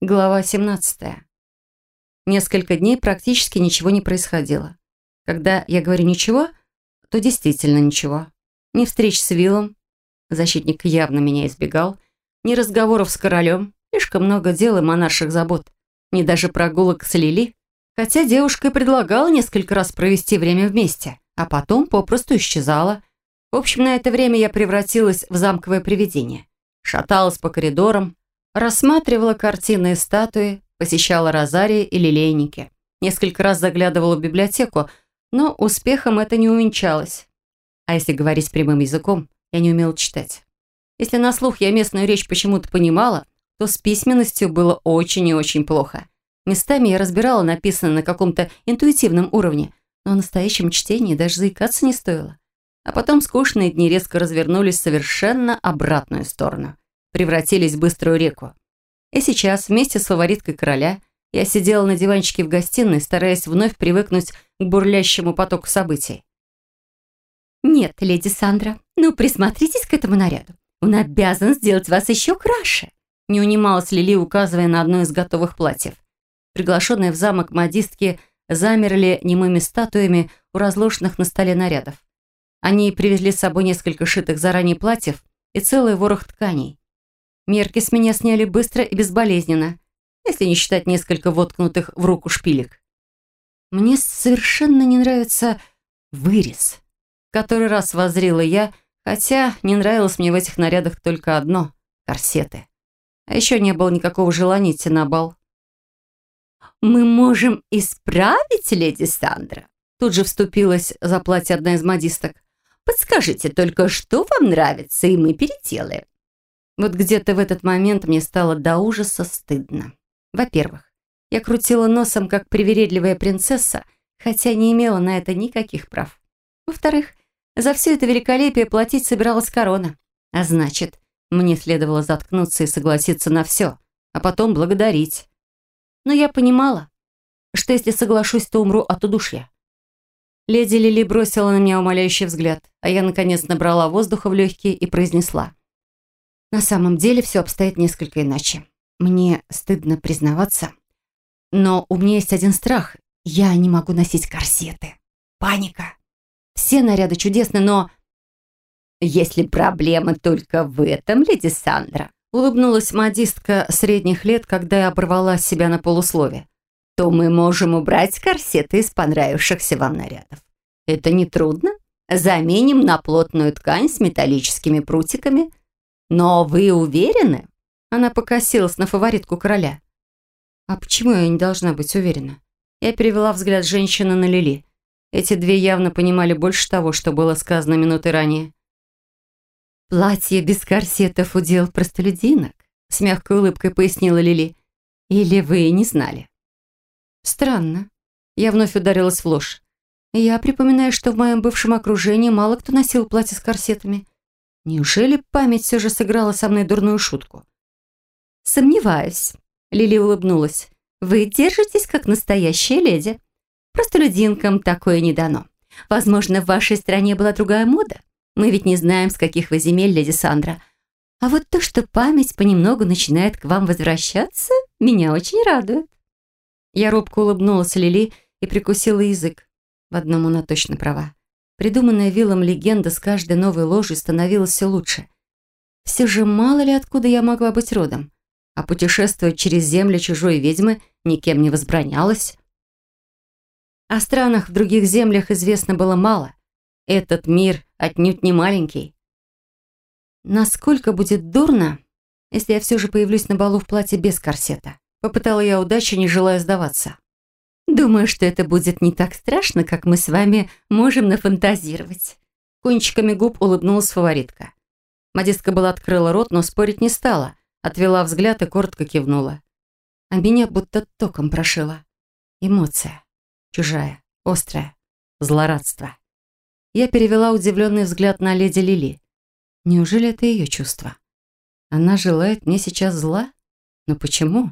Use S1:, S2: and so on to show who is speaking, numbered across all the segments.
S1: Глава 17. Несколько дней практически ничего не происходило. Когда я говорю «ничего», то действительно ничего. Ни встреч с Виллом, защитник явно меня избегал, ни разговоров с королем, слишком много дел и монарших забот, ни даже прогулок с Лили, хотя девушка и предлагала несколько раз провести время вместе, а потом попросту исчезала. В общем, на это время я превратилась в замковое привидение. Шаталась по коридорам, Рассматривала картины и статуи, посещала розарии и лилейники. Несколько раз заглядывала в библиотеку, но успехом это не увенчалось. А если говорить прямым языком, я не умела читать. Если на слух я местную речь почему-то понимала, то с письменностью было очень и очень плохо. Местами я разбирала написанное на каком-то интуитивном уровне, но о настоящем чтении даже заикаться не стоило. А потом скучные дни резко развернулись в совершенно обратную сторону – превратились в быструю реку. И сейчас, вместе с фавориткой короля, я сидела на диванчике в гостиной, стараясь вновь привыкнуть к бурлящему потоку событий. «Нет, леди Сандра, ну присмотритесь к этому наряду. Он обязан сделать вас еще краше», не унималась Лили, указывая на одно из готовых платьев. Приглашенные в замок модистки замерли немыми статуями у разложенных на столе нарядов. Они привезли с собой несколько шитых заранее платьев и целый ворох тканей. Мерки с меня сняли быстро и безболезненно, если не считать несколько воткнутых в руку шпилек. Мне совершенно не нравится вырез. Который раз возрила я, хотя не нравилось мне в этих нарядах только одно — корсеты. А еще не было никакого желания идти на бал. «Мы можем исправить, леди Сандра», Тут же вступилась за платье одна из модисток. «Подскажите только, что вам нравится, и мы переделаем. Вот где-то в этот момент мне стало до ужаса стыдно. Во-первых, я крутила носом, как привередливая принцесса, хотя не имела на это никаких прав. Во-вторых, за все это великолепие платить собиралась корона. А значит, мне следовало заткнуться и согласиться на все, а потом благодарить. Но я понимала, что если соглашусь, то умру от удушья. Леди Лили бросила на меня умоляющий взгляд, а я, наконец, набрала воздуха в легкие и произнесла. На самом деле все обстоит несколько иначе. Мне стыдно признаваться, но у меня есть один страх. Я не могу носить корсеты. Паника. Все наряды чудесны, но... Если проблема только в этом, леди Сандра, улыбнулась модистка средних лет, когда я оборвала себя на полуслове, то мы можем убрать корсеты из понравившихся вам нарядов. Это не трудно. Заменим на плотную ткань с металлическими прутиками, «Но вы уверены?» Она покосилась на фаворитку короля. «А почему я не должна быть уверена?» Я перевела взгляд женщины на Лили. Эти две явно понимали больше того, что было сказано минуты ранее. «Платье без корсетов удел простолюдинок», с мягкой улыбкой пояснила Лили. «Или вы не знали?» «Странно». Я вновь ударилась в ложь. Я припоминаю, что в моем бывшем окружении мало кто носил платье с корсетами. Неужели память все же сыграла со мной дурную шутку? «Сомневаюсь», — Лили улыбнулась. «Вы держитесь, как настоящая леди. Просто людинкам такое не дано. Возможно, в вашей стране была другая мода. Мы ведь не знаем, с каких вы земель, леди Сандра. А вот то, что память понемногу начинает к вам возвращаться, меня очень радует». Я робко улыбнулась Лили и прикусила язык. В одном она точно права. Придуманная Виллом легенда с каждой новой ложью становилась все лучше. Все же мало ли откуда я могла быть родом, а путешествовать через земли чужой ведьмы никем не возбранялось. О странах в других землях известно было мало. Этот мир отнюдь не маленький. Насколько будет дурно, если я все же появлюсь на балу в платье без корсета? Попытала я удачи, не желая сдаваться. Думаю, что это будет не так страшно, как мы с вами можем нафантазировать. Кончиками губ улыбнулась фаворитка. Модистка была открыла рот, но спорить не стала. Отвела взгляд и коротко кивнула. А меня будто током прошила. Эмоция. Чужая, острая, злорадство. Я перевела удивленный взгляд на леди Лили. Неужели это ее чувство? Она желает мне сейчас зла? Но почему?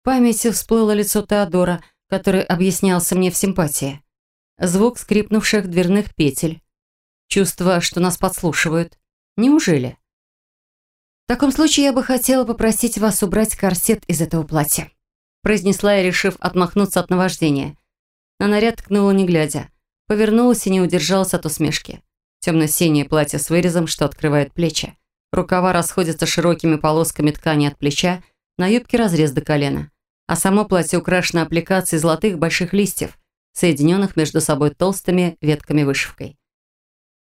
S1: В памяти всплыло лицо Теодора – который объяснялся мне в симпатии. Звук скрипнувших дверных петель. Чувство, что нас подслушивают. Неужели? таком случае я бы хотела попросить вас убрать корсет из этого платья», произнесла я, решив отмахнуться от наваждения. На наряд ткнула не глядя. Повернулась и не удержалась от усмешки. Темно-синее платье с вырезом, что открывает плечи. Рукава расходятся широкими полосками ткани от плеча, на юбке разрез до колена. А само платье украшено аппликацией золотых больших листьев, соединенных между собой толстыми ветками-вышивкой.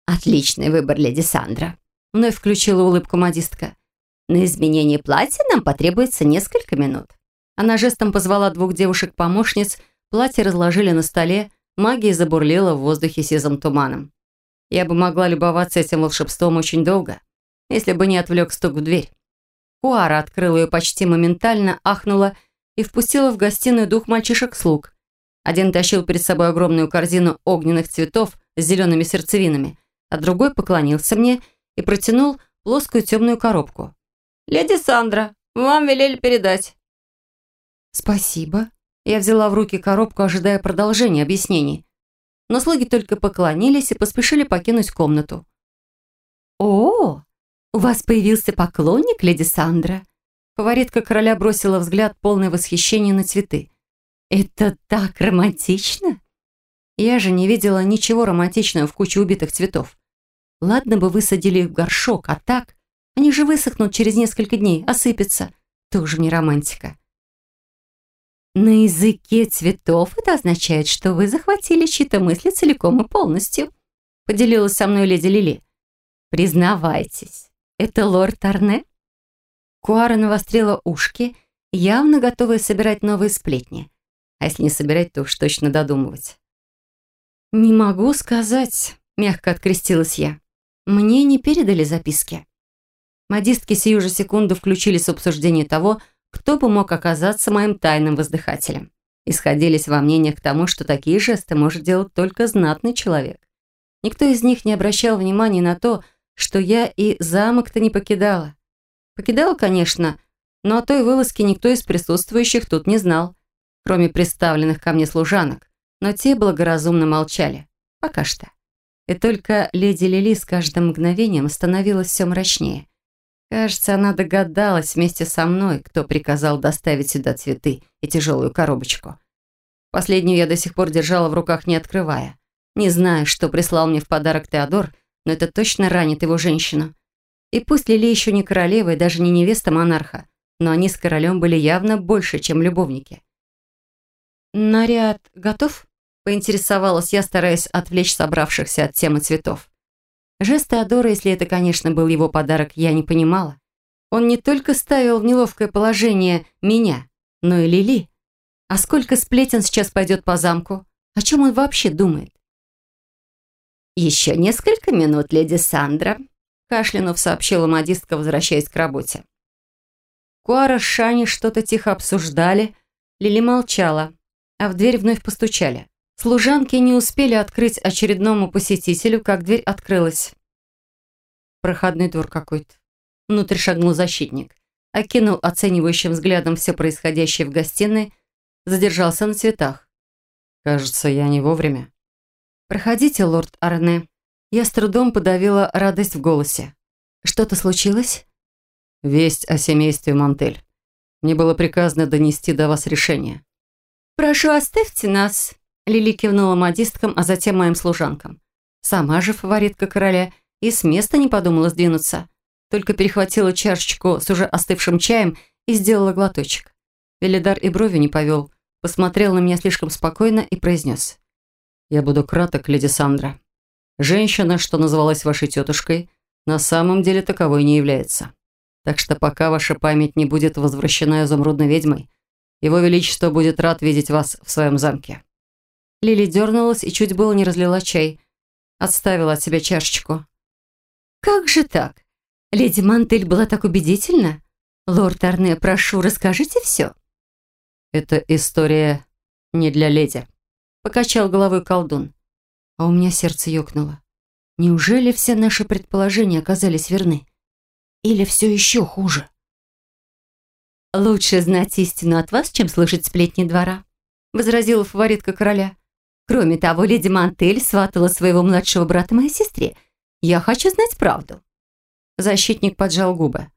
S2: «Отличный выбор, леди Сандра», — вновь включила улыбку модистка. «На изменение платья нам потребуется несколько минут».
S1: Она жестом позвала двух девушек-помощниц, платье разложили на столе, магия забурлила в воздухе сизым туманом. Я бы могла любоваться этим волшебством очень долго, если бы не отвлек стук в дверь. Куара открыла ее почти моментально, ахнула и впустила в гостиную двух мальчишек-слуг. Один тащил перед собой огромную корзину огненных цветов с зелеными сердцевинами, а другой поклонился мне и протянул плоскую темную коробку. «Леди Сандра, вам велели передать». «Спасибо». Я взяла в руки коробку, ожидая продолжения объяснений. Но слуги только поклонились и поспешили покинуть комнату.
S2: «О, у вас появился поклонник, леди Сандра?»
S1: Фаворитка короля бросила взгляд полное восхищение на цветы.
S2: «Это так романтично!»
S1: Я же не видела ничего романтичного в куче убитых цветов. Ладно бы высадили их в горшок, а так... Они же высохнут через несколько дней, осыпятся. Тоже не романтика.
S2: На языке цветов это означает, что вы захватили чьи-то мысли целиком и полностью. Поделилась со мной леди Лили. Признавайтесь, это лорд Арне? Куара навострила ушки, явно готовая собирать новые сплетни. А если не собирать, то уж точно додумывать.
S1: «Не могу сказать», — мягко открестилась я. Мне не передали записки. Модистки сию же секунду включились в обсуждение того, кто бы мог оказаться моим тайным воздыхателем. И сходились во мнениях к тому, что такие жесты может делать только знатный человек. Никто из них не обращал внимания на то, что я и замок-то не покидала. Покидала, конечно, но о той вылазке никто из присутствующих тут не знал, кроме представленных ко мне служанок, но те благоразумно молчали. Пока что. И только леди Лили с каждым мгновением становилась все мрачнее. Кажется, она догадалась вместе со мной, кто приказал доставить сюда цветы и тяжелую коробочку. Последнюю я до сих пор держала в руках, не открывая. Не знаю, что прислал мне в подарок Теодор, но это точно ранит его женщину. И пусть Лили еще не королева и даже не невеста монарха, но они с королем были явно больше, чем любовники. «Наряд готов?» Поинтересовалась я, стараясь отвлечь собравшихся от темы цветов. Жест Теодора, если это, конечно, был его подарок, я не понимала. Он не только ставил в неловкое положение меня, но и Лили. А сколько сплетен сейчас пойдет по замку? О чем он вообще думает?
S2: «Еще несколько минут, леди Сандра», — кашлянув сообщила модистка, возвращаясь к работе.
S1: Куара с Шани что-то тихо обсуждали, Лили молчала, а в дверь вновь постучали. Служанки не успели открыть очередному посетителю, как дверь открылась. Проходной двор какой-то. Внутрь шагнул защитник. Окинул оценивающим взглядом все происходящее в гостиной, задержался на цветах. «Кажется, я не вовремя». «Проходите, лорд Арне». Я с трудом подавила радость в голосе. «Что-то случилось?» «Весть о семействе Мантель. Мне было приказано донести до вас решение».
S2: «Прошу, оставьте нас»,
S1: Лили кивнула модисткам, а затем моим служанкам. Сама же фаворитка короля и с места не подумала сдвинуться. Только перехватила чашечку с уже остывшим чаем и сделала глоточек. Велидар и брови не повел, посмотрел на меня слишком спокойно и произнес. «Я буду краток, леди Сандра. Женщина, что называлась вашей тетушкой, на самом деле таковой не является. Так что пока ваша память не будет возвращена изумрудной ведьмой, его Величество будет рад видеть вас в своем замке». Лили дернулась и чуть было не разлила чай. Отставила от себя чашечку.
S2: «Как же так? Леди Мантель была так убедительна? Лорд Арне, прошу, расскажите все».
S1: «Это история не для леди», — покачал головой колдун. А у меня сердце ёкнуло. Неужели все наши предположения оказались верны? Или все еще хуже?
S2: «Лучше знать истину от вас, чем слышать сплетни двора», — возразила фаворитка короля. Кроме того, леди Мантель сватала своего младшего брата моей сестре. Я хочу знать правду».
S1: Защитник поджал губы.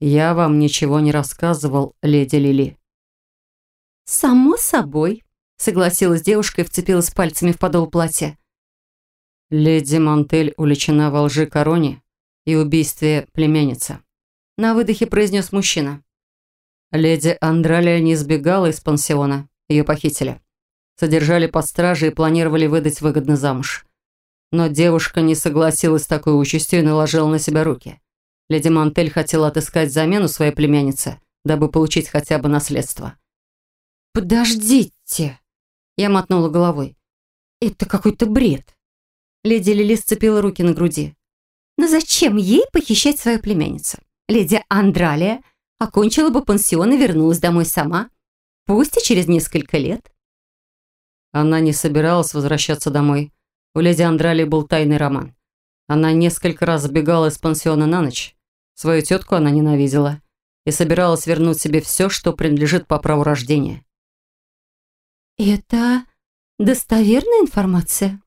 S1: «Я вам ничего не рассказывал, леди Лили».
S2: «Само собой», — согласилась девушка и вцепилась пальцами в подол платья.
S1: «Леди Мантель уличена во лжи короне и убийстве племянницы», — на выдохе произнес мужчина. Леди Андралия не сбегала из пансиона, ее похитили. Содержали под стражей и планировали выдать выгодно замуж. Но девушка не согласилась с такой участью и наложила на себя руки. Леди Мантель хотела отыскать замену своей племяннице, дабы получить хотя бы наследство.
S2: «Подождите!» Я мотнула головой. «Это какой-то бред!» Леди Лили сцепила руки на груди. «Но зачем ей похищать свою племянницу? Леди Андралия окончила бы пансион и вернулась домой сама, пусть и через несколько лет».
S1: Она не собиралась возвращаться домой. У леди Андралии был тайный роман. Она несколько раз сбегала из пансиона на ночь. Свою тетку она ненавидела и собиралась вернуть себе все, что принадлежит по праву рождения.
S2: «Это достоверная информация?»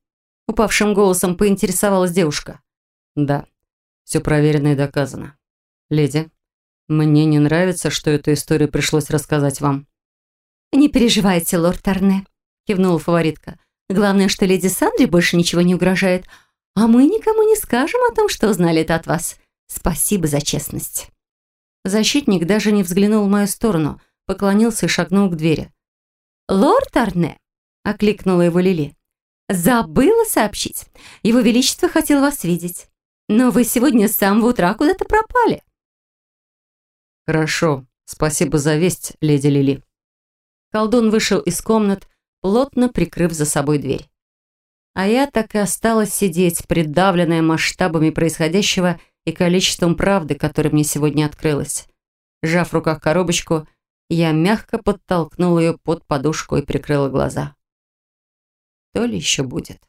S2: Упавшим голосом поинтересовалась девушка.
S1: «Да, все проверено и доказано. Леди, мне не нравится, что эту историю пришлось рассказать вам».
S2: «Не переживайте, лорд Тарне», кивнула фаворитка. «Главное, что леди Сандре больше ничего не угрожает, а мы никому не скажем о том, что узнали это от вас. Спасибо за честность».
S1: Защитник даже не взглянул в мою сторону, поклонился и шагнул к двери.
S2: «Лорд Арне!» — окликнула его Лили. «Забыла сообщить. Его Величество хотел вас видеть. Но вы сегодня с самого утра куда-то пропали».
S1: «Хорошо. Спасибо за весть, леди Лили». Колдун вышел из комнат, плотно прикрыв за собой дверь. А я так и осталась сидеть, придавленная масштабами происходящего и количеством правды, которая мне сегодня открылась. Сжав в руках коробочку, я мягко подтолкнула ее под подушку и прикрыла глаза. То ли еще будет.